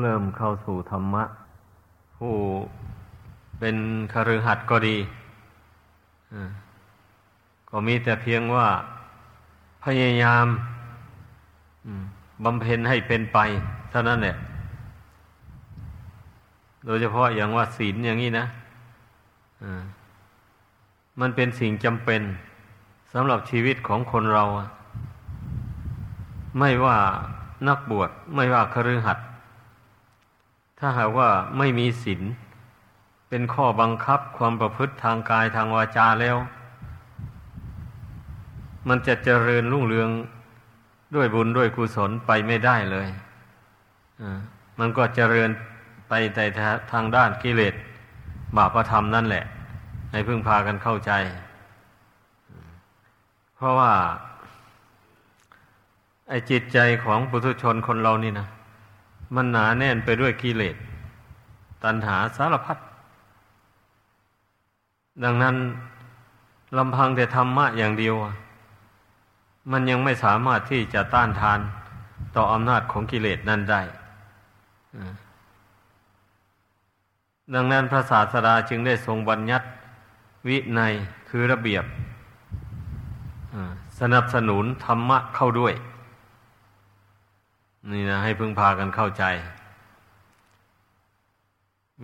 เริ่มเข้าสู่ธรรมะ ผู้เป็นคฤหัสถ์ก็ดีก็มีแต่เพียงว่าพยายามบำเพ็ญให้เป็นไปเท่านั้นแหละ โดยเฉพาะอย่างว่าศีลอย่างนี้นะมันเป็นสิ่งจำเป็นสำหรับชีวิตของคนเรา ไม่ว่านักบวชไม่ว่าคฤหัสถ์ ถ้าหากว่าไม่มีศีลเป็นข้อบังคับความประพฤติทางกายทางวาจาแล้ว มันจะเจริญรุ่งเรืองด้วยบุญด้วยกุศลไปไม่ได้เลยมันก็เจริญไปแต่ทางด้านกิเลสบาปธรรมนั่นแหละ ให้พึ่งพากันเข้าใจ เพราะว่า ไอ้จิตใจของปุถุชนคนเรานี่นะ มันหนาแน่นไปด้วยกิเลส ตัณหาสารพัด ดังนั้นลำพังแต่ธรรมะอย่างเดียว มันยังไม่สามารถที่จะต้านทานต่ออำนาจของกิเลสนั้นได้ ดังนั้นพระศาสดาจึงได้ทรงบัญญัติวิในคือระเบียบสนับสนุนธรรมะเข้าด้วย นี่นะให้พึงพากันเข้าใจ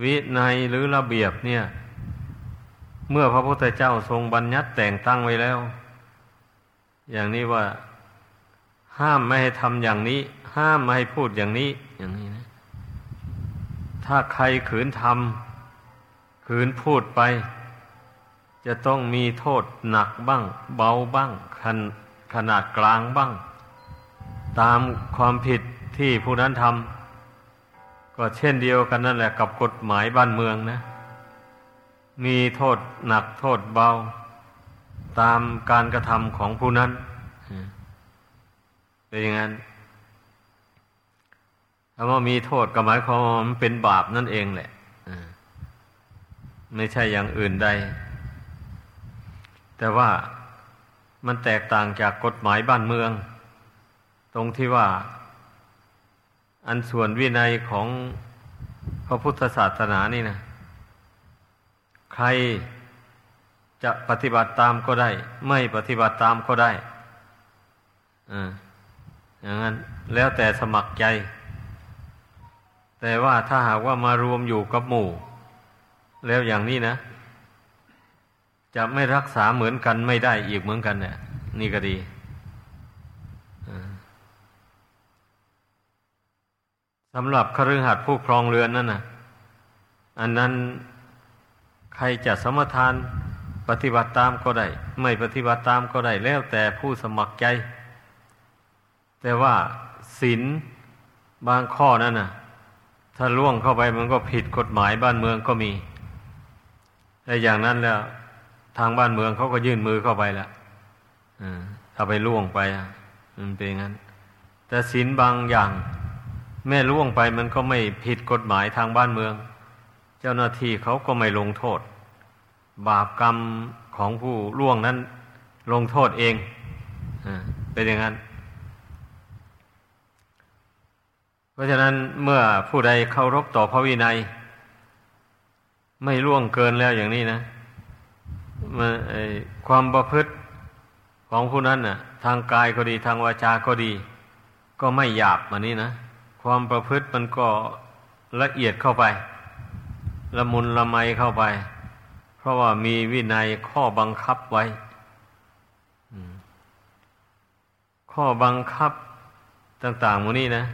วิในหรือระเบียบเนี่ย เมื่อพระพุทธเจ้าทรงบัญญัติแต่งตั้งไว้แล้ว อย่างนี้ว่า ห้ามไม่ให้ทำอย่างนี้ ห้ามไม่ให้พูดอย่างนี้ อย่างนี้นะ ถ้าใครขืนทำขืนพูดไป จะต้องมีโทษหนักบ้าง เบาบ้างขนขนาดกลางบ้าง ตามความผิดที่ผู้นั้นทำก็เช่นเดียวกันนั่นแหละกับกฎหมายบ้านเมืองนะ มีโทษหนักโทษเบา ตามการกระทำของผู้นั้นเป็นอย่างนั้นคำว่ามีโทษก็หมายความมันเป็นบาปนั่นเองแหละไม่ใช่อย่างอื่นใด แต่ว่ามันแตกต่างจากกฎหมายบ้านเมือง ตรงที่ว่า อันส่วนวินัยของพระพุทธศาสนานี่นะใครจะปฏิบัติตามก็ได้ ไม่ปฏิบัติตามก็ได้อ่าอย่างนั้นแล้วแต่สมัครใจ แต่ว่าถ้าหากว่ามารวมอยู่กับหมู่ แล้วอย่างนี้นะ จะไม่รักษาเหมือนกันไม่ได้อีกเหมือนกันเนี่ยนี่ก็ดี สำหรับคฤหัสถ์ผู้ครองเรือนนั่นนะอันนั้นใครจะสมทานปฏิบัติตามก็ได้ ไม่ปฏิบัติตามก็ได้แล้วแต่ผู้สมัครใจ แต่ว่าศีลบางข้อนั่นนะถ้าล่วงเข้าไปมันก็ผิดกฎหมายบ้านเมืองก็มีแต่อย่างนั้นแล้ว ทางบ้านเมืองเขาก็ยื่นมือเข้าไปแล้วถ้าไปล่วงไปมันเป็นงั้น แต่ศีลบางอย่าง แม่ล่วงไปมันก็ไม่ผิดกฎหมายทางบ้านเมือง เจ้าหน้าที่เขาก็ไม่ลงโทษ บาปกรรมของผู้ล่วงนั้น ลงโทษเองเป็นอย่างนั้น เพราะฉะนั้นเมื่อผู้ใดเคารพต่อพระวินัย ไม่ล่วงเกินแล้วอย่างนี้นะความประพฤติของผู้นั้นน่ะ ทางกายก็ดีทางวาจาก็ดี ก็ไม่หยาบมานี้นะ ความประพฤติมันก็ละเอียดเข้าไป ละมุนละไมเข้าไป เพราะว่ามีวินัยข้อบังคับไว้ ข้อบังคับต่างๆมูนี้นะ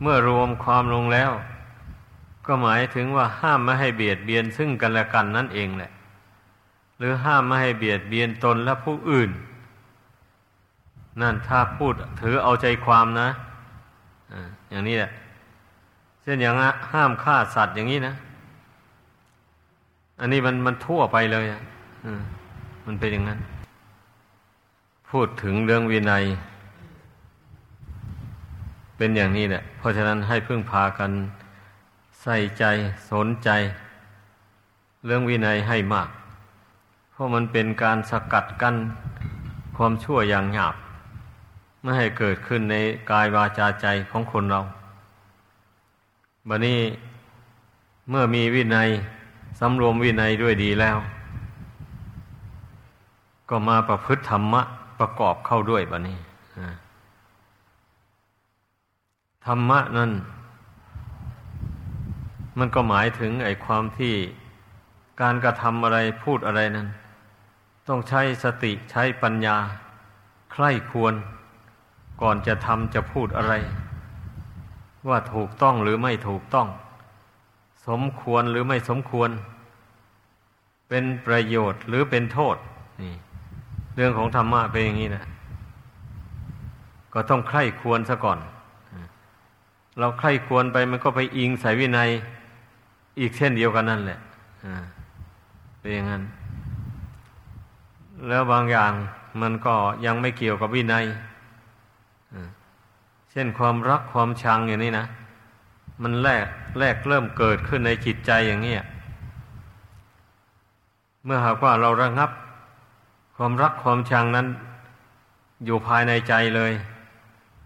เมื่อรวมความลงแล้ว ก็หมายถึงว่าห้ามไม่ให้เบียดเบียนซึ่งกันและกันนั่นเองแหละ หรือห้ามไม่ให้เบียดเบียนตนและผู้อื่น นั่นถ้าพูดถือเอาใจความนะ อย่างนี้แหละเช่นอย่างห้ามฆ่าสัตว์อย่างนี้นะ อันนี้มันมันทั่วไปเลยอะมันเป็นอย่างนั้น พูดถึงเรื่องวินัย เป็นอย่างนี้แหละ เพราะฉะนั้นให้พึ่งพากันใส่ใจสนใจ เรื่องวินัยให้มาก เพราะมันเป็นการสกัดกั้นความชั่วอย่างหยาบ ไม่ให้เกิดขึ้นในกายวาจาใจของคนเราบันนี้เมื่อมีวินัยสำรวมวินัยด้วยดีแล้ว ก็มาประพฤติธรรมะประกอบเข้าด้วยบันนี้ธรรมะนั้นมันก็หมายถึงไอ้ความที่การกระทำอะไรพูดอะไรนั้น ต้องใช้สติใช้ปัญญา ใคร่ควร ก่อนจะทำจะพูดอะไร ว่าถูกต้องหรือไม่ถูกต้อง สมควรหรือไม่สมควร เป็นประโยชน์หรือเป็นโทษนี่เรื่องของธรรมะเป็นอย่างนี้นะก็ต้องใคร่ควรซะก่อน เราใคร่ควรไปมันก็ไปอิงใส่วินัย อีกเช่นเดียวกันนั่นแหละเป็นอย่างนั้น แล้วบางอย่างมันก็ยังไม่เกี่ยวกับวินัย เช่นความรักความชังอย่างนี้นะ มันแรกแรกเริ่มเกิดขึ้นในจิตใจอย่างนี้เมื่อหากว่าเราระงับ ความรักความชังนั้น อยู่ภายในใจเลย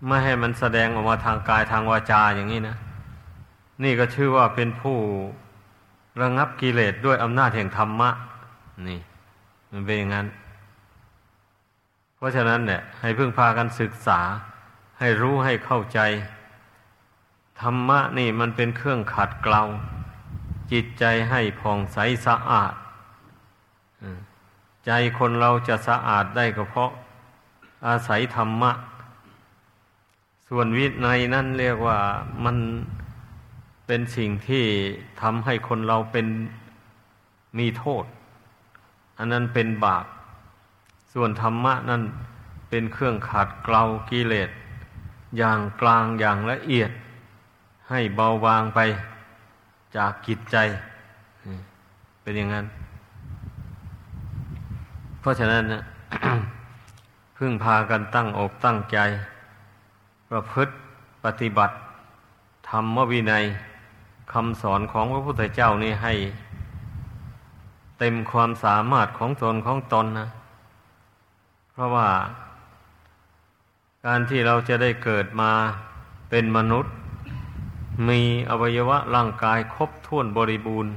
ไม่ให้มันแสดงออกมาทางกายทางวาจาอย่างนี้นะ นี่ก็ชื่อว่าเป็นผู้ระงับกิเลสด้วยอำนาจแห่งธรรมะ นี่ มันเป็นอย่างนั้น เพราะฉะนั้นเนี่ยให้พึ่งพากันศึกษา ให้รู้ให้เข้าใจ ธรรมะนี่มันเป็นเครื่องขัดเกลา จิตใจให้ผ่องใสสะอาด ใจคนเราจะสะอาดได้ก็เพราะ อาศัยธรรมะ ส่วนวินัยนั่นเรียกว่ามันเป็นสิ่งที่ทำให้คนเราเป็นมีโทษ อันนั้นเป็นบาป ส่วนธรรมะนั่นเป็นเครื่องขัดเกลากิเลส อย่างกลางอย่างละเอียด ให้เบาบางไปจากกิจใจ เป็นอย่างนั้น เพราะฉะนั้นนะพึ่งพากันตั้งอกตั้งใจ ประพฤติปฏิบัติ ธรรมวินัยคำสอนของพระพุทธเจ้านี่ให้ เต็มความสามารถของตนของตนนะ เพราะว่า การที่เราจะได้เกิดมาเป็นมนุษย์ มีอวัยวะร่างกายครบถ้วนบริบูรณ์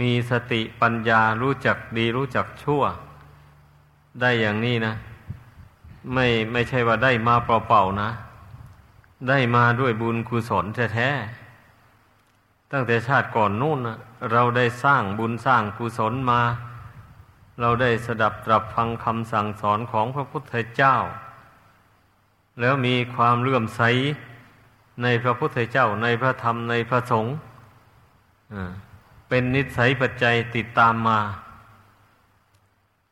มีสติปัญญารู้จักดีรู้จักชั่ว ได้อย่างนี้นะ ไม่ไม่ใช่ว่าได้มาเปล่าๆนะ ได้มาด้วยบุญกุศลแท้ๆตั้งแต่ชาติก่อนนู่นนะเราได้สร้างบุญสร้างกุศลมา เราได้สดับตรับฟังคำสั่งสอนของพระพุทธเจ้า แล้วมีความเลื่อมใสในพระพุทธเจ้าในพระธรรมในพระสงฆ์เป็นนิสัยปัจจัยติดตามมา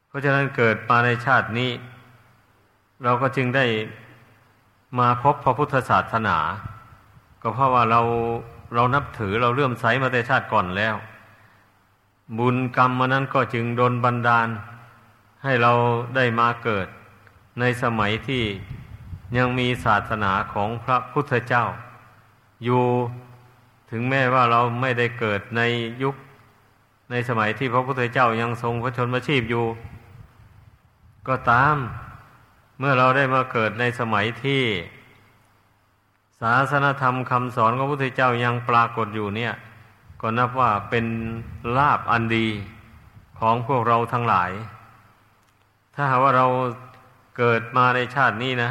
เพราะฉะนั้นเกิดมาในชาตินี้ เราก็จึงได้มาพบพระพุทธศาสนา ก็เพราะว่าเราเรานับถือเราเลื่อมใสมาแต่ชาติก่อนแล้ว บุญกรรมมานั้นก็จึงโดนบันดาล ให้เราได้มาเกิดในสมัยที่ ยังมีศาสนาของพระพุทธเจ้า อยู่ถึงแม้ว่าเราไม่ได้เกิดในยุคในสมัยที่พระพุทธเจ้ายังทรงพระชนมชีพอยู่ ก็ตามเมื่อเราได้มาเกิดในสมัยที่ ศาสนธรรมคำสอนของพระพุทธเจ้ายังปรากฏอยู่เนี่ย ก็นับว่าเป็นลาบอันดีของพวกเราทั้งหลาย ถ้าหากว่าเราเกิดมาในชาตินี้นะ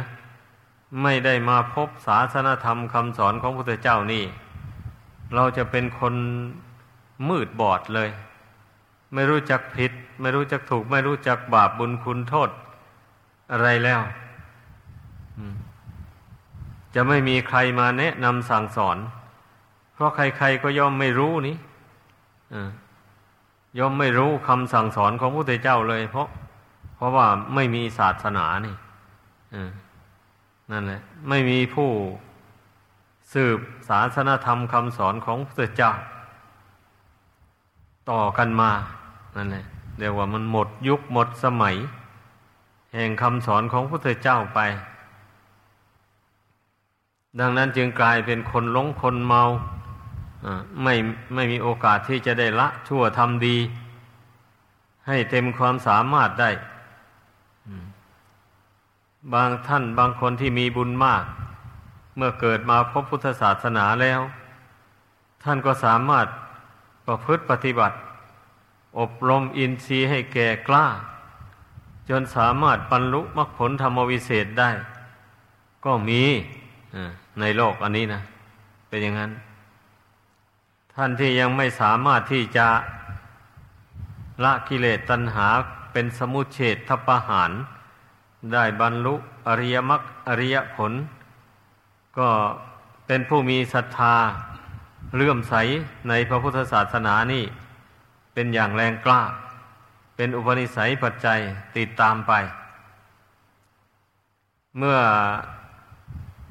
ไม่ได้มาพบศาสนธรรมคำสอนของพระพุทธเจ้านี่ เราจะเป็นคนมืดบอดเลย ไม่รู้จักผิด ไม่รู้จักถูก ไม่รู้จักบาปบุญคุณโทษ อะไรแล้วจะไม่มีใครมาแนะนำสั่งสอน เพราะใคร ๆก็ย่อมไม่รู้นี่ย่อมไม่รู้คำสั่งสอนของพระพุทธเจ้าเลย เพราะ เพราะว่าไม่มีศาสนานี่ นั่นแหละ ไม่มีผู้สืบศาสนธรรมคำสอนของพระเจ้า ต่อกันมานั่นแหละเรียกว่ามันหมดยุคหมดสมัย แห่งคำสอนของพระพุทธเจ้าไป ดังนั้นจึงกลายเป็นคนหลงคนเมาไม่ไม่มีโอกาสที่จะได้ละชั่วทำดี ให้เต็มความสามารถได้ บางท่านบางคนที่มีบุญมาก เมื่อเกิดมาพบพุทธศาสนาแล้ว ท่านก็สามารถประพฤติปฏิบัติ อบรมอินทรีย์ให้แก่กล้า จนสามารถบรรลุมรรคผลธรรมวิเศษได้ ก็มีในโลกอันนี้นะ เป็นอย่างนั้น ท่านที่ยังไม่สามารถที่จะละกิเลสตัณหาเป็นสมุเฉดทัปหาร ได้บรรลุอริยมรรคอริยผล ก็เป็นผู้มีศรัทธาเลื่อมใสในพระพุทธศาสนานี่ เป็นอย่างแรงกล้า เป็นอุปนิสัยปัจจัยติดตามไป เมื่อ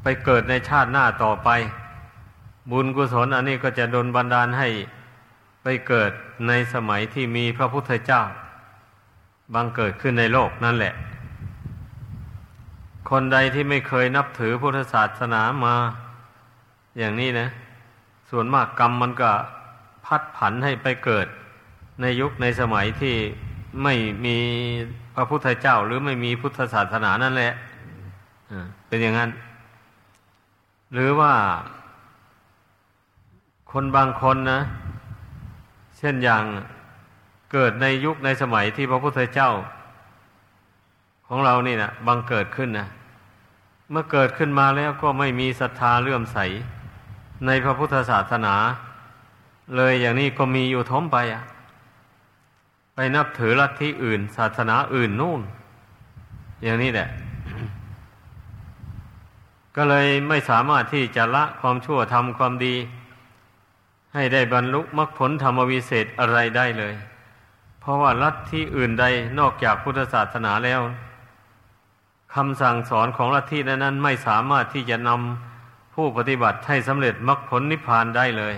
ไปเกิดในชาติหน้าต่อไป บุญกุศลอันนี้ก็จะดลบันดาลให้ไปเกิดในสมัยที่มีพระพุทธเจ้า บังเกิดขึ้นในโลกนั่นแหละ คนใดที่ไม่เคยนับถือพุทธศาสนามา อย่างนี้นะ ส่วนมากกรรมมันก็พัดผันให้ไปเกิด ในยุคในสมัยที่ไม่มีพระพุทธเจ้า หรือไม่มีพุทธศาสนานั่นแหละเป็นอย่างนั้น หรือว่า คนบางคนนะ เช่นอย่างเกิดในยุคในสมัยที่พระพุทธเจ้า ของเรานี่นะบังเกิดขึ้นนะเมื่อเกิดขึ้นมาแล้วก็ไม่มีศรัทธาเลื่อมใส ในพระพุทธศาสนา เลยอย่างนี้ก็มีอยู่ท้มไปอะไปนับถือลัทธิอื่น ศาสนาอื่นนู่น อย่างนี้แหละ ก็เลยไม่สามารถที่จะละความชั่วทำความดี ให้ได้บรรลุมรรคผลธรรมวิเศษอะไรได้เลย เพราะว่าลัทธิอื่นใดนอกจากพุทธศาสนาแล้ว คำสั่งสอนของลัทธินั้นไม่สามารถที่จะนำผู้ปฏิบัติให้สำเร็จมรรคผลนิพพานได้เลย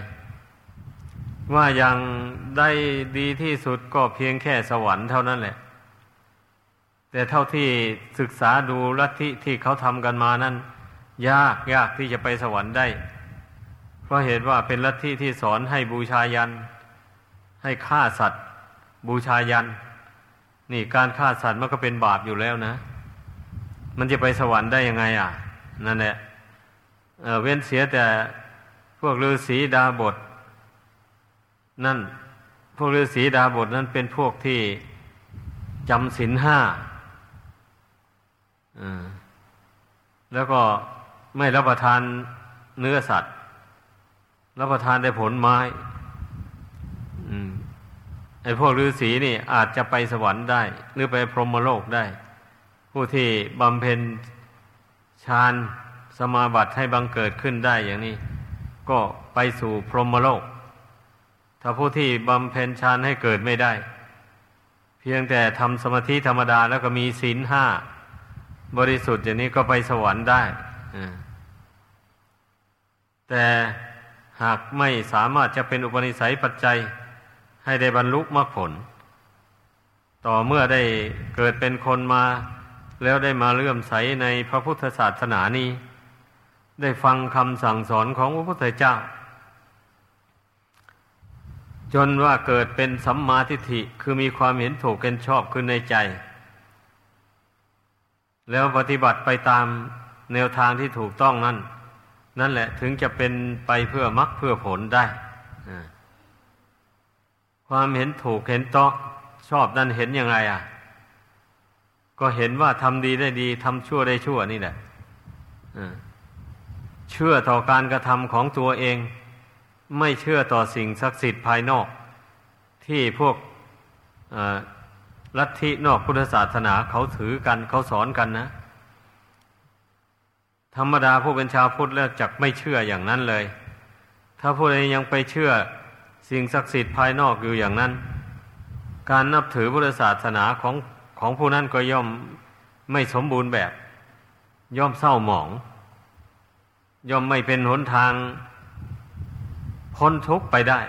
ว่าอย่างได้ดีที่สุดก็เพียงแค่สวรรค์เท่านั้นแหละ แต่เท่าที่ศึกษาดูลัทธิที่เขาทำกันมานั้น ยากยากที่จะไปสวรรค์ได้ เพราะเหตุว่าเป็นลัทธิที่สอนให้บูชายัน ให้ฆ่าสัตว์ บูชายัน นี่การฆ่าสัตว์มันก็เป็นบาปอยู่แล้วนะ มันจะไปสวรรค์ได้ยังไง อะ นั่นแหละเเว้นเสียแต่พวกฤาษีดาบท นั่น พวกฤาษีดาบทนั้นเป็นพวกที่จำศีลห้าแล้วก็ไม่รับประทานเนื้อสัตว์ รับประทานได้ผลไม้ไอ้พวกฤาษีนี่อาจจะไปสวรรค์ได้ หรือไปพรหมโลกได้ ผู้ที่บำเพ็ญฌานสมาบัติให้บังเกิดขึ้นได้อย่างนี้ ก็ไปสู่พรหมโลก ถ้าผู้ที่บำเพ็ญฌานให้เกิดไม่ได้ เพียงแต่ทำสมาธิธรรมดาแล้วก็มีศีลห้าบริสุทธิ์อย่างนี้ก็ไปสวรรค์ได้แต่หากไม่สามารถจะเป็นอุปนิสัยปัจจัย ให้ได้บรรลุมรรคผล ต่อเมื่อได้เกิดเป็นคนมา แล้วได้มาเลื่อมใสในพระพุทธศาสนานี้ ได้ฟังคำสั่งสอนของพระพุทธเจ้า จนว่าเกิดเป็นสัมมาทิฏฐิคือมีความเห็นถูกกันชอบขึ้นในใจ แล้วปฏิบัติไปตามแนวทางที่ถูกต้องนั้นนั่นแหละถึงจะเป็นไปเพื่อมรรคเพื่อผลได้ ความเห็นถูกเห็นต้องชอบนั่นเห็นยังไงอะ ก็เห็นว่าทำดีได้ดีทำชั่วได้ชั่วนี่แหละเชื่อต่อการกระทำของตัวเอง ไม่เชื่อต่อสิ่งศักดิ์สิทธิ์ภายนอก ที่พวกลัทธินอกพุทธศาสนาเขาถือกันเขาสอนกันนะ ธรรมดาผู้เป็นชาวพุทธแล้วจักไม่เชื่ออย่างนั้นเลย ถ้าผู้ใดยังไปเชื่อสิ่งศักดิ์สิทธิ์ภายนอกอยู่อย่างนั้น การนับถือพุทธศาสนาของ ของผู้นั้นก็ย่อมไม่สมบูรณ์แบบ ย่อมเศร้าหมอง ย่อมไม่เป็นหนทางพ้นทุกข์ไปได้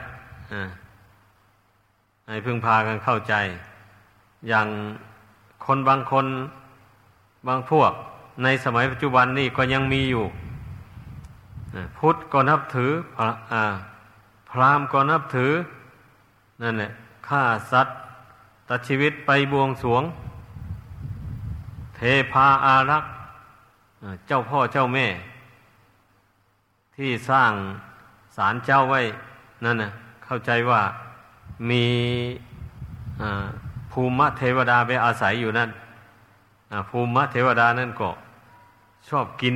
ให้พึงพากันเข้าใจ อย่างคนบางคนบางพวก ในสมัยปัจจุบันนี่ก็ยังมีอยู่พุทธก็นับถือพระราหมณ์ก็นับถือนั่นแหละฆ่าสัตว์ ตัดชีวิตไปบวงสวง เทพาอารักษ์เจ้าพ่อเจ้าแม่ ที่สร้างศาลเจ้าไว้นั่นนะเข้าใจว่ามีภูมิเทวดาไปอาศัยอยู่นั่นภูมิเทวดานั่นก็ชอบกิน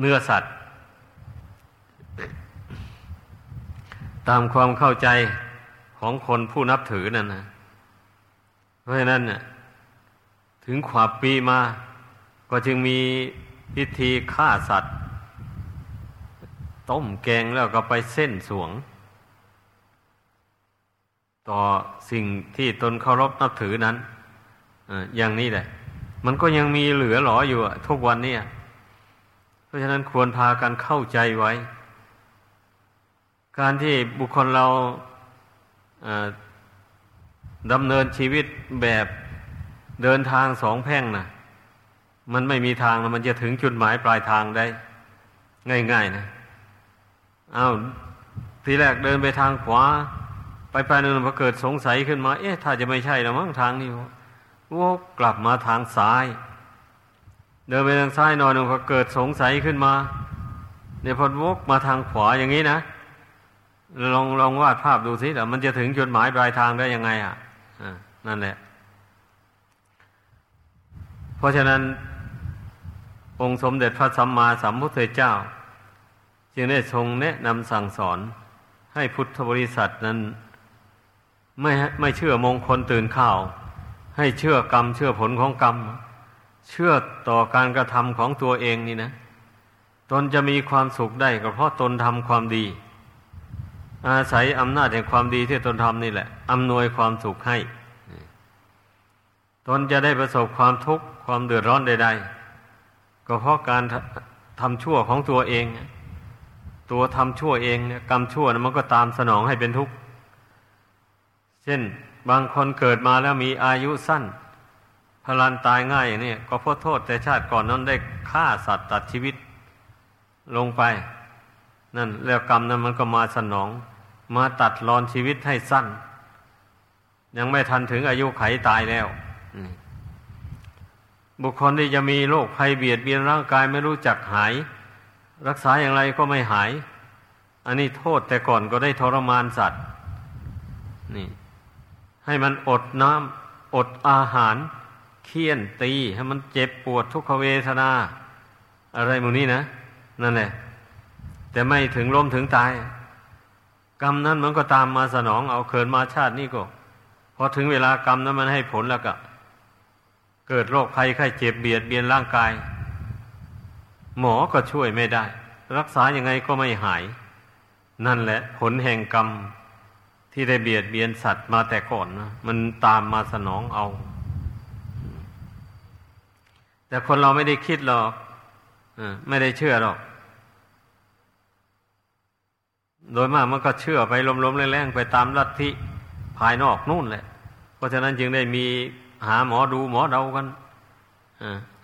เนื้อสัตว์ ตามความเข้าใจของคนผู้นับถือนั่นนะ เพราะฉะนั้นน่ะถึงขวบปีมา ก็จึงมีพิธีฆ่าสัตว์ ต้มแกงแล้วก็ไปเส้นสวง ต่อสิ่งที่ตนเคารพนับถือนั้นอย่างนี้แหละ มันก็ยังมีเหลือหลออยู่ทุกวันนี้เพราะฉะนั้นควรพากันเข้าใจไว้ การที่บุคคลเรา ดำเนินชีวิตแบบเดินทางสองแพ่งนะมันไม่มีทางมันจะถึงจุดหมายปลายทางได้ ง่าย ๆ นะเอา้าทีแรกเดินไปทางขวา ไปไปนึงพอเกิดสงสัยขึ้นมา เอ๊ะ ถ้าจะไม่ใช่แล้วมั้งทางนี้วกกลับมาทางซ้าย เดินไปทางซ้ายหน่อยนึงพอเกิดสงสัยขึ้นมาเนี่ยพอวกมาทางขวาอย่างนี้นะลองลองวาดภาพดูสิแต่มันจะถึงจุดหมายปลายทางได้ยังไงอะ นั่นแหละ เพราะฉะนั้น องค์สมเด็จพระสัมมาสัมพุทธเจ้า จึงได้ทรงแนะนำสั่งสอน ให้พุทธบริษัทนั้น ไม่ไม่เชื่อมงคลตื่นข่าว ให้เชื่อกรรม เชื่อผลของกรรม เชื่อต่อการกระทำของตัวเองนี่นะตนจะมีความสุขได้ก็เพราะตนทำความดี อาศัยอำนาจแห่งความดีที่ตนทำนี่แหละอำนวยความสุขให้ ตนจะได้ประสบความทุกข์ความเดือดร้อนใด ๆ ก็เพราะการทำชั่วของตัวเอง ตัวทำชั่วเองเนี่ยกรรมชั่วนะมันก็ตามสนองให้เป็นทุกข์ เช่น บางคนเกิดมาแล้วมีอายุสั้น พลันตายง่ายอย่างนี้ก็เพราะโทษแต่ชาติก่อนนั้นได้ฆ่าสัตว์ตัดชีวิตลงไป นั่นแล้วกรรมนั้นมันก็มาสนอง มาตัดรอนชีวิตให้สั้น ยังไม่ทันถึงอายุไขตายแล้ว บุคคลที่จะมีโรคภัยเบียดเบียนร่างกายไม่รู้จักหาย รักษาอย่างไรก็ไม่หาย อันนี้โทษแต่ก่อนก็ได้ทรมานสัตว์ นี่ ให้มันอดน้ำอดอาหารเคี่ยนตี ให้มันเจ็บปวดทุกขเวทนา อะไรมูนี้นะ นั่นแหละ แต่ไม่ถึงล้มถึงตาย กรรมนั้นมันก็ตามมาสนองเอาเกิดมาชาตินี้ก็พอถึงเวลากรรมนั้นมันให้ผลแล้วก็ เกิดโรคภัยไข้เจ็บเบียดเบียนร่างกาย หมอก็ช่วยไม่ได้ รักษายังไงก็ไม่หาย นั่นแหละ ผลแห่งกรรมที่ได้เบียดเบียนสัตว์มาแต่ก่อนนะมันตามมาสนองเอา แต่คนเราไม่ได้คิดหรอกไม่ได้เชื่อหรอก โดยมากมันก็เชื่อไปลมๆแรงๆไปตามลัทธิภายนอกนู่นแหละ เพราะฉะนั้นจึงได้มี หาหมอดูหมอเดากัน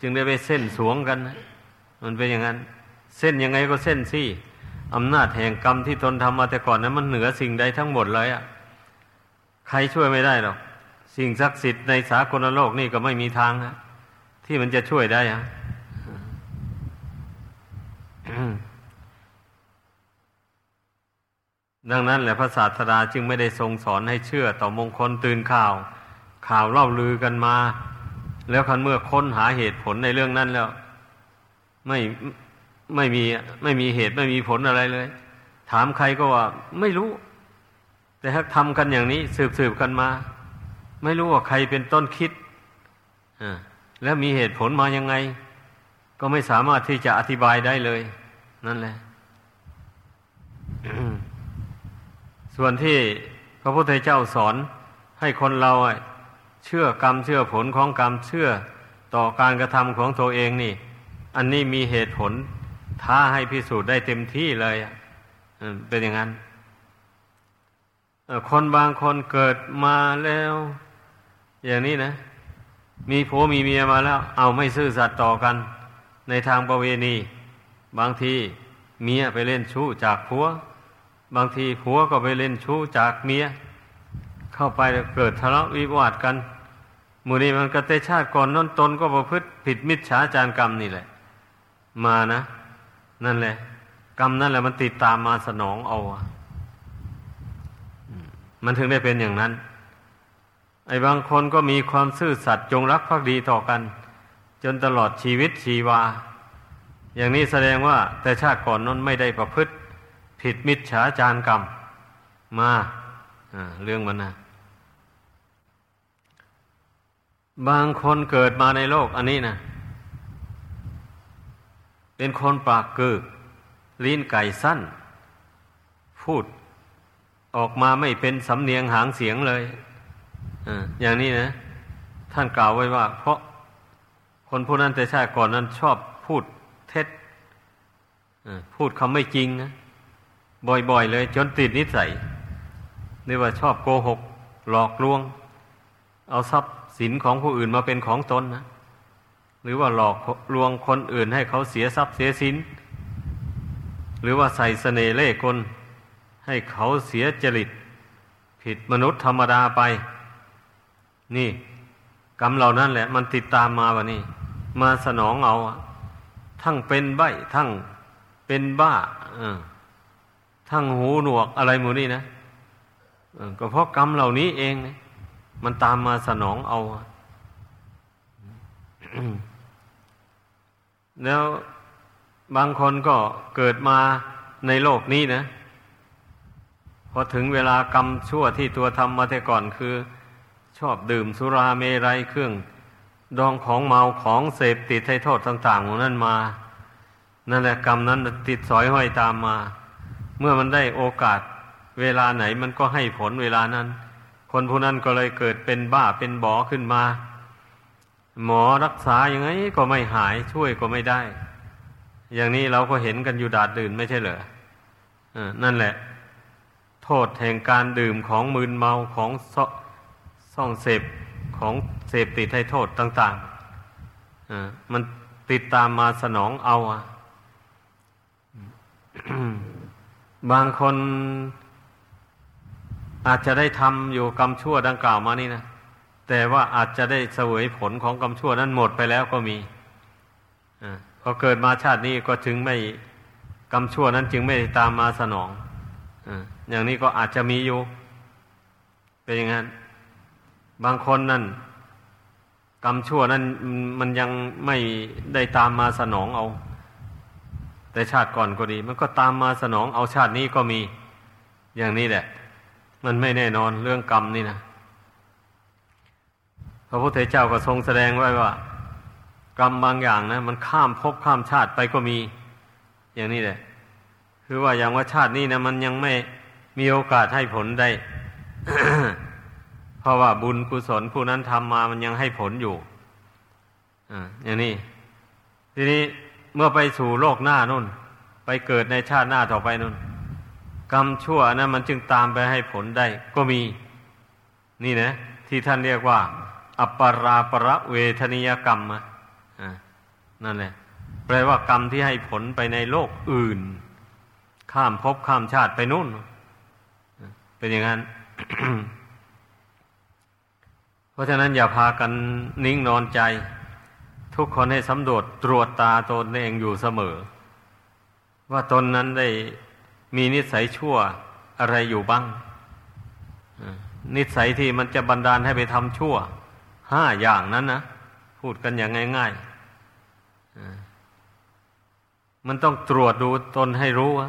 จึงได้ไปเส้นสวงกัน มันเป็นอย่างนั้น เส้นยังไงก็เส้นสิอำนาจแห่งกรรมที่ตนทำมาแต่ก่อนนั้นมันเหนือสิ่งใดทั้งหมดเลยอะใครช่วยไม่ได้หรอก สิ่งศักดิ์สิทธิ์ในสากลโลกนี่ก็ไม่มีทางนะที่มันจะช่วยได้อะดังนั้นแหละพระศาสดาจึงไม่ได้ทรงสอนให้เชื่อต่อมงคลตื่นข่าว ข่าวเล่าลือกันมา แล้วคันเมื่อค้นหาเหตุผลในเรื่องนั้นแล้ว ไม่ไม่มีไม่มีเหตุไม่มีผลอะไรเลย ถามใครก็ว่าไม่รู้ แต่ถ้าทำกันอย่างนี้ สืบสืบกันมา ไม่รู้ว่าใครเป็นต้นคิดอ่าแล้วมีเหตุผลมายังไง ก็ไม่สามารถที่จะอธิบายได้เลย นั่นแหละส่วนที่พระพุทธเจ้าสอนให้คนเรา เชื่อกรรมเชื่อผลของกรรมเชื่อต่อการกระทำของตัวเองนี่ อันนี้มีเหตุผล ท้าให้พิสูจน์ได้เต็มที่เลยเป็นอย่างนั้นคนบางคนเกิดมาแล้ว อย่างนี้นะ มีผัวมีเมียมาแล้ว เอาไม่ซื่อสัตย์ต่อกัน ในทางประเวณี บางทีเมียไปเล่นชู้จากผัว บางทีผัวก็ไปเล่นชู้จากเมีย เข้าไปเกิดทะเลาะวิวาทกันมูนี้มันก็เตชาติก่อนน้นตนก็ประพฤติผิดมิจฉาจารกรรมนี่แหละ มานะ นั่นแหละ กรรมนั่นแหละมันติดตามมาสนองเอามันถึงได้เป็นอย่างนั้น ไอ้บางคนก็มีความซื่อสัตย์จงรักภักดีต่อกัน จนตลอดชีวิตชีวา อย่างนี้แสดงว่า แต่ชาติก่อนนั้นไม่ได้ประพฤติ ผิดมิจฉาจารกรรม มาเรื่องมันนะ บางคนเกิดมาในโลก อันนี้นะเป็นคนปากเกิกลิ้นไก่สั้น พูดออกมาไม่เป็นสำเนียงหางเสียงเลยอย่างนี้นะ ท่านกล่าวไว้ว่า เพราะคนผู้นั้นแต่ชาติก่อนนั้นชอบพูดเท็จพูดคำไม่จริงนะบ่อยๆเลย จนติดนิสัยนี่ว่าชอบโกหก หลอกลวง เอาทรัพย์ สินของผู้อื่นมาเป็นของตนนะหรือว่าหลอกลวงคนอื่นให้เขาเสียทรัพย์เสียสิน หรือว่าใส่เสน่ห์เล่ห์กลให้เขาเสียจริต ผิดมนุษย์ธรรมดาไป นี่ กรรมเหล่านั้นแหละ มันติดตามมาวันนี้มาสนองเอา ทั้งเป็นใบทั้งเป็นบ้าทั้งหูหนวกอะไรหมูนี่นะก็เพราะกรรมเหล่านี้เอง มันตามมาสนองเอา แล้วบางคนก็เกิดมาในโลกนี้นะ พอถึงเวลากรรมชั่วที่ตัวทำมาแต่ก่อนคือ ชอบดื่มสุราเมรัยเครื่อง ดองของเมาของเสพติดให้โทษต่างๆของนั่นมา นั่นแหละกรรมนั้นติดสอยห้อยตามมา เมื่อมันได้โอกาสเวลาไหนมันก็ให้ผลเวลานั้น คนผู้นั้นก็เลยเกิดเป็นบ้าเป็นบอขึ้นมา หมอรักษาอย่างไงก็ไม่หายช่วยก็ไม่ได้ อย่างนี้เราก็เห็นกันอยู่ดาดดื่นไม่ใช่เหรออนั่นแหละ โทษแห่งการดื่มของมืนเมาของซ่องเสพของเสพติดให้โทษต่างๆมันติดตามมาสนองเอาบางคน อาจจะได้ทำอยู่กรรมชั่วดังกล่าวมานี่นะแต่ว่าอาจจะได้เสวยผลของกรรมชั่วนั้นหมดไปแล้วก็มีอพอเกิดมาชาตินี้ก็จึงไม่กรรมชั่วนั้นจึงไม่ตามมาสนองออย่างนี้ก็อาจจะมีอยู่ เป็นอย่างนั้น บางคนนั่นกรรมชั่วนั้นมันยังไม่ได้ตามมาสนองเอา แต่ชาติก่อนก็ดี มันก็ตามมาสนองเอาชาตินี้ก็มี อย่างนี้แหละ มันไม่แน่นอนเรื่องกรรมนี่นะพระพุทธเจ้าก็ทรงแสดงไว้ว่า กรรมบางอย่างนะ มันข้ามภพข้ามชาติไปก็มี อย่างนี้แหละ คือว่าอย่างว่าชาตินี้นะมันยังไม่มีโอกาสให้ผลได้ เพราะว่าบุญกุศลผู้นั้นทำมามันยังให้ผลอยู่อ่าอย่างนี้ ทีนี้เมื่อไปสู่โลกหน้านู่น ไปเกิดในชาติหน้าต่อไปนู่น กรรมชั่วนะมันจึงตามไปให้ผลได้ ก็มี นี่นะ ที่ท่านเรียกว่า อัปปราประเวทนิยกรรมอะนั่นแหละแปลว่ากรรมที่ให้ผลไปในโลกอื่น ข้ามภพข้ามชาติไปนู่น เป็นอย่างนั้น เพราะฉะนั้นอย่าพากันนิ่งนอนใจ ทุกคนให้สำรวจตรวจตาตนเองอยู่เสมอ ว่าตนนั้นได้ มีนิสัยชั่วอะไรอยู่บ้าง นิสัยที่มันจะบันดาลให้ไปทำชั่วห้าอย่างนั้นนะ พูดกันอย่างง่ายๆมันต้องตรวจดูตนให้รู้ว่า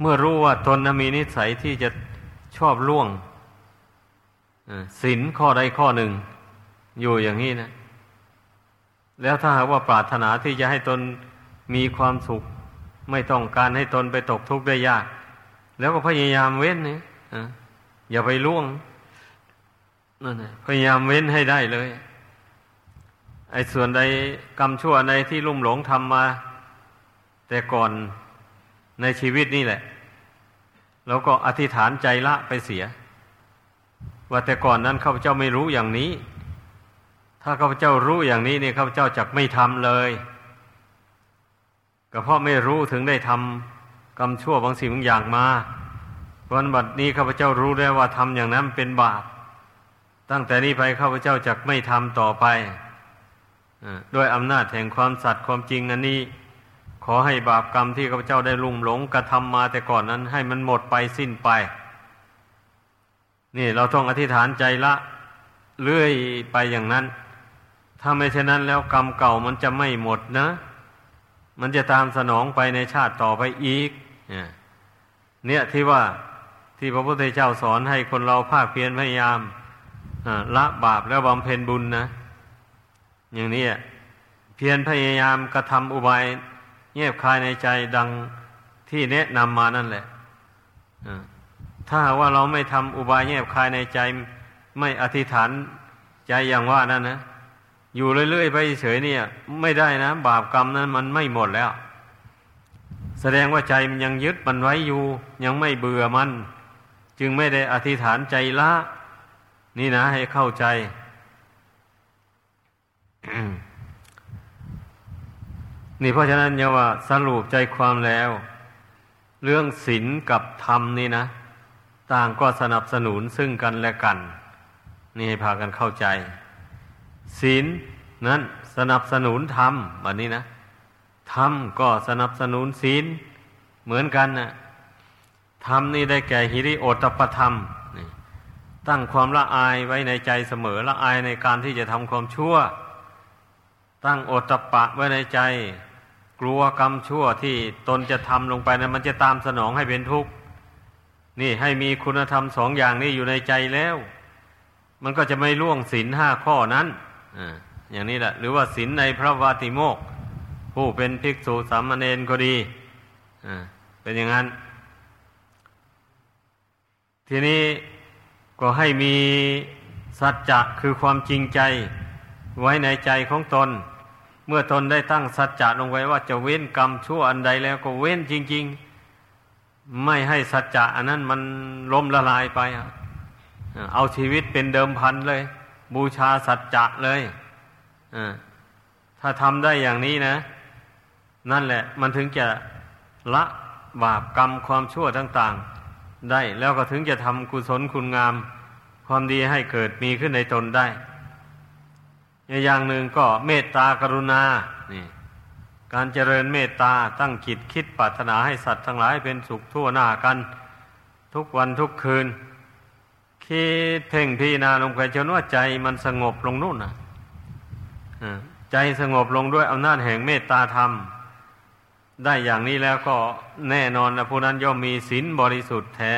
เมื่อรู้ว่าตนมีนิสัยที่จะชอบล่วงศีลข้อใดข้อหนึ่ง อยู่อย่างนี้นะ แล้วถ้าหากว่าปรารถนาที่จะให้ตนมีความสุข ไม่ต้องการให้ตนไปตกทุกข์ได้ยาก แล้วก็พยายามเว้นนี่อย่าไปล่วงนั่นพยายามเว้นให้ได้เลย ไอ้ส่วนใดกรรมชั่วใดที่ลุ่มหลงทำมา แต่ก่อนในชีวิตนี่แหละ แล้วก็อธิษฐานใจละไปเสีย ว่าแต่ก่อนนั้นข้าพเจ้าไม่รู้อย่างนี้ ถ้าข้าพเจ้ารู้อย่างนี้นี่ข้าพเจ้าจะไม่ทำเลย ก็เพราะไม่รู้ถึงได้ทำกรรมชั่วบางสิ่งบางอย่างมาวันบัดนี้ข้าพเจ้ารู้แล้วว่าทำอย่างนั้นเป็นบาป ตั้งแต่นี้ไปข้าพเจ้าจะไม่ทำต่อไปด้วยอำนาจแห่งความสัตย์ความจริงอันนี้ ขอให้บาปกรรมที่ข้าพเจ้าได้ลุ่มหลงกระทำมาแต่ก่อนนั้น ให้มันหมดไปสิ้นไป นี่เราต้องอธิษฐานใจละเรื่อยไปอย่างนั้น ถ้าไม่เช่นนั้นแล้วกรรมเก่ามันจะไม่หมดนะ มันจะตามสนองไปในชาติต่อไปอีก เนี่ยที่ว่าที่พระพุทธเจ้าสอนให้คนเราภาคเพียรพยายามละบาปแล้วบำเพ็ญบุญนะ อย่างนี้เพียรพยายามกระทำอุบายเงียบคายในใจดังที่แนะนำมานั่นแหละถ้าว่าเราไม่ทำอุบายเงียบคายในใจ ไม่อธิษฐานใจอย่างว่านั่นนะ อยู่เรื่อยๆไปเฉยเนี่ย ไม่ได้นะ บาปกรรมนั้นมันไม่หมดแล้ว แสดงว่าใจมันยังยึดมันไว้อยู่ ยังไม่เบื่อมัน จึงไม่ได้อธิษฐานใจละ นี่นะ ให้เข้าใจนี่เพราะฉะนั้นเนี่ยว่าสรุปใจความแล้ว เรื่องศีลกับธรรมนี่นะ ต่างก็สนับสนุนซึ่งกันและกัน นี่ให้พากันเข้าใจ ศีลนั้นสนับสนุนธรรมแบบนี้นะธรรมก็สนับสนุนศีลเหมือนกันนะธรรมนี่ได้แก่หิริโอตปธรรมตั้งความละอายไว้ในใจเสมอละอายในการที่จะทำความชั่ว ตั้งโอตปะไว้ในใจ กลัวกรรมชั่วที่ตนจะทำลงไปนะมันจะตามสนองให้เป็นทุกข์นี่ให้มีคุณธรรมสองอย่างนี้อยู่ในใจแล้ว มันก็จะไม่ล่วงศีลห้าข้อนั้น อย่างนี้แหละ หรือว่าศีลในพระวาติโมกผู้เป็นภิกษุสามเณรก็ดีเป็นอย่างนั้น ทีนี้ก็ให้มีสัจจะคือความจริงใจ ไว้ในใจของตน เมื่อตนได้ตั้งสัจจะลงไว้ว่าจะเว้นกรรมชั่วอันใดแล้วก็เว้นจริง ๆ ไม่ให้สัจจะอันนั้นมันล้มละลายไป เอาชีวิตเป็นเดิมพันเลย บูชาสัจจะเลยถ้าทำได้อย่างนี้นะ นั่นแหละ มันถึงจะละบาปกรรมความชั่วต่าง ๆ ได้แล้วก็ถึงจะทำกุศลคุณงาม ความดีให้เกิดมีขึ้นในตนได้ อย่างหนึ่งก็เมตตากรุณานี่การเจริญเมตตาตั้งจิตคิดปรารถนาให้สัตว์ทั้งหลายเป็นสุขทั่วหน้ากัน ทุกวันทุกคืน คิดเพ่งพีนาลงไปจนว่าใจมันสงบลงนู่นนะใจสงบลงด้วยอำนาจแห่งเมตตาธรรม ได้อย่างนี้แล้วก็แน่นอนนะผู้นั้นย่อมมีศีลบริสุทธิ์แท้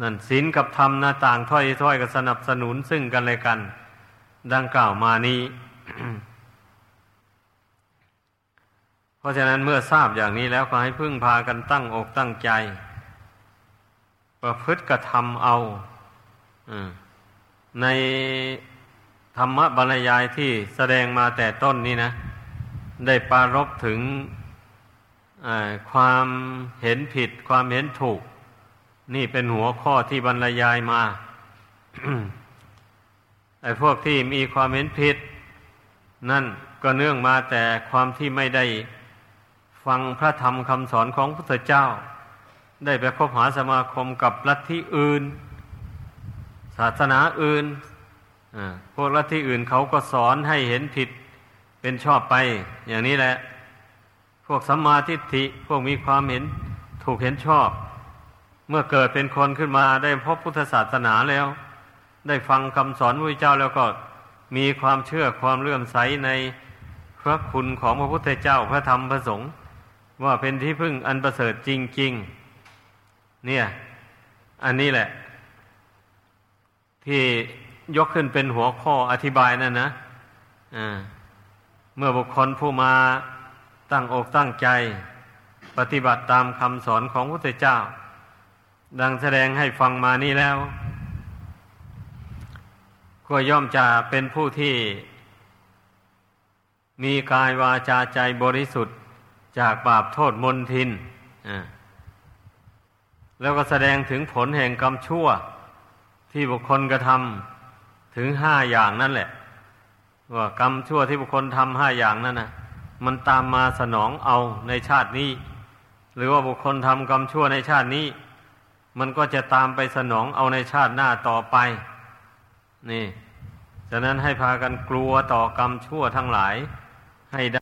นั่นศีลกับธรรมนะต่างถ้อยถ้อยกับสนับสนุนซึ่งกันและกัน ดังกล่าวมานี้ เพราะฉะนั้นเมื่อทราบอย่างนี้แล้วก็ให้พึ่งพากันตั้งอกตั้งใจ ประพฤติกระทำเอาในธรรมบรรยายที่แสดงมาแต่ต้นนี้นะ ได้ปารบถึงความเห็นผิด ความเห็นถูก นี่เป็นหัวข้อที่บรรยายมาไอ้พวกที่มีความเห็นผิด นั่นก็เนื่องมาแต่ความที่ไม่ได้ฟังพระธรรมคำสอนของพระพุทธเจ้า ได้ไปคบหาสมาคมกับลัทธิอื่น ศาสนาอื่นพวกลัทธิอื่นเขาก็สอนให้เห็นผิดเป็นชอบไป อย่างนี้แหละ พวกสัมมาทิฏฐิพวกมีความเห็นถูกเห็นชอบ เมื่อเกิดเป็นคนขึ้นมาได้พบพุทธศาสนาแล้ว ได้ฟังคำสอนพระเจ้าแล้วก็มีความเชื่อความเลื่อมใสในพระคุณของพระพุทธเจ้าพระธรรมพระสงฆ์ว่าเป็นที่พึ่งอันประเสริฐจริง ๆ เนี่ย อันนี้แหละ ที่ยกขึ้นเป็นหัวข้ออธิบายนั่นนะะเมื่อบุคคลผู้มาตั้งอกตั้งใจ ปฏิบัติตามคำสอนของพระเจ้า ดังแสดงให้ฟังมานี้แล้วก็ย่อมจะเป็นผู้ที่ มีกายวาจาใจบริสุทธิ์จากบาปโทษมนทิน แล้วก็แสดงถึงผลแห่งกรรมชั่ว ที่บุคคลกระทำถึงห้าอย่างนั่นแหละ ว่ากรรมชั่วที่บุคคลทำห้าอย่างนั่นนะมันตามมาสนองเอาในชาตินี้ หรือว่าบุคคลทำกรรมชั่วในชาตินี้ มันก็จะตามไปสนองเอาในชาติหน้าต่อไป นี่ฉะนั้นให้พากันกลัวต่อกรรมชั่วทั้งหลายให้ได้